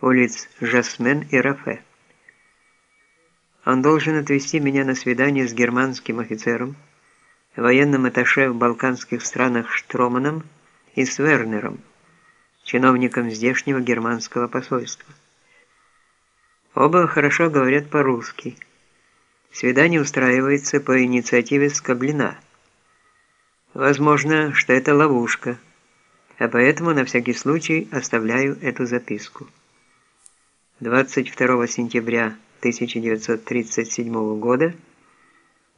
улиц Жасмен и Рафе. Он должен отвезти меня на свидание с германским офицером, военным атташе в балканских странах Штроманом и с Вернером, чиновником здешнего германского посольства. Оба хорошо говорят по-русски. Свидание устраивается по инициативе Скоблина. Возможно, что это ловушка, а поэтому на всякий случай оставляю эту записку. 22 сентября 1937 года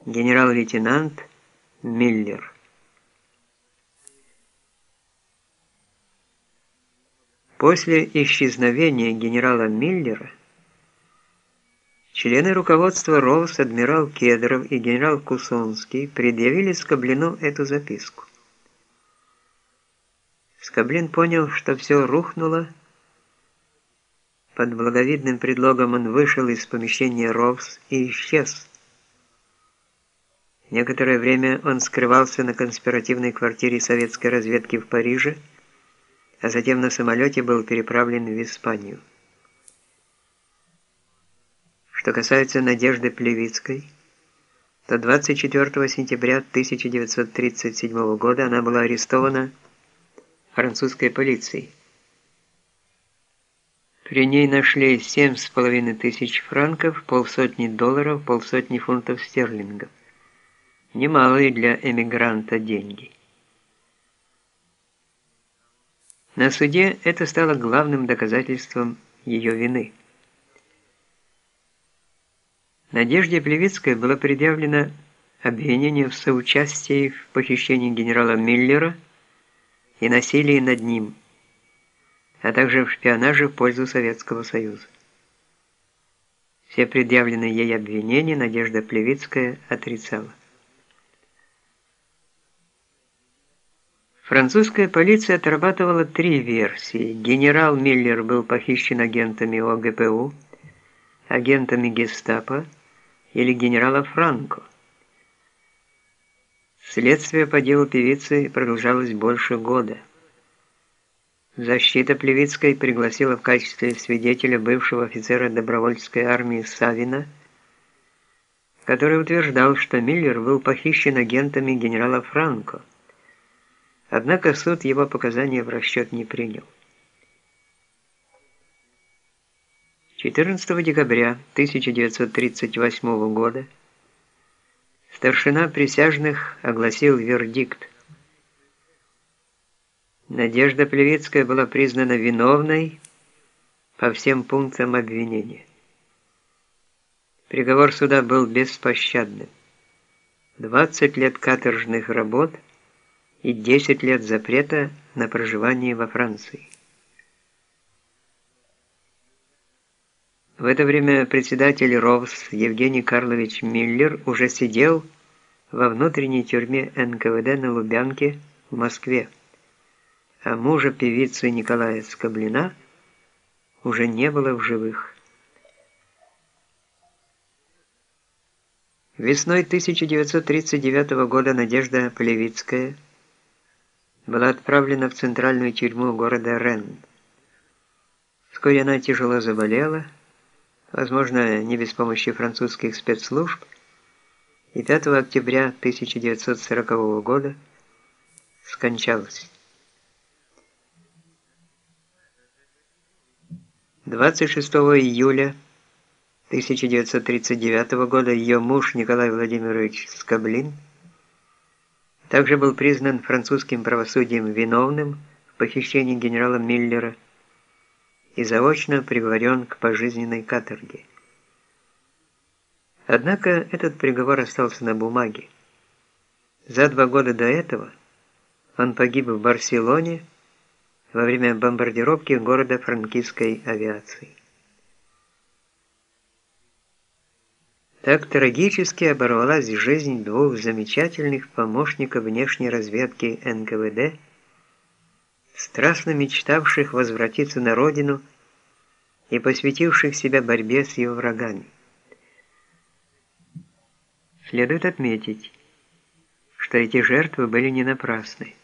генерал-лейтенант Миллер. После исчезновения генерала Миллера члены руководства РОВС адмирал Кедров и генерал Кусонский предъявили Скоблину эту записку. Скоблин понял, что все рухнуло, под благовидным предлогом он вышел из помещения РОВС и исчез. Некоторое время он скрывался на конспиративной квартире советской разведки в Париже, а затем на самолете был переправлен в Испанию. Что касается Надежды Плевицкой, то 24 сентября 1937 года она была арестована французской полицией. При ней нашли семь с половиной тысяч франков, полсотни долларов, полсотни фунтов стерлингов. Немалые для эмигранта деньги. На суде это стало главным доказательством ее вины. Надежде Плевицкой было предъявлено обвинение в соучастии в похищении генерала Миллера и насилии над ним – а также в шпионаже в пользу Советского Союза. Все предъявленные ей обвинения Надежда Плевицкая отрицала. Французская полиция отрабатывала три версии. Генерал Миллер был похищен агентами ОГПУ, агентами гестапо или генерала Франко. Следствие по делу певицы продолжалось больше года. Защита Плевицкой пригласила в качестве свидетеля бывшего офицера добровольческой армии Савина, который утверждал, что Миллер был похищен агентами генерала Франко. Однако суд его показания в расчет не принял. 14 декабря 1938 года старшина присяжных огласил вердикт. Надежда Плевицкая была признана виновной по всем пунктам обвинения. Приговор суда был беспощадным. 20 лет каторжных работ и 10 лет запрета на проживание во Франции. В это время председатель РОВС Евгений Карлович Миллер уже сидел во внутренней тюрьме НКВД на Лубянке в Москве а мужа певицы Николая Скоблина уже не было в живых. Весной 1939 года Надежда Плевицкая была отправлена в центральную тюрьму города Ренн. Вскоре она тяжело заболела, возможно, не без помощи французских спецслужб, и 5 октября 1940 года скончалась. 26 июля 1939 года ее муж Николай Владимирович Скоблин также был признан французским правосудием виновным в похищении генерала Миллера и заочно приговорен к пожизненной каторге. Однако этот приговор остался на бумаге. За два года до этого он погиб в Барселоне, во время бомбардировки города франкистской авиации. Так трагически оборвалась жизнь двух замечательных помощников внешней разведки НКВД, страстно мечтавших возвратиться на родину и посвятивших себя борьбе с ее врагами. Следует отметить, что эти жертвы были не напрасны.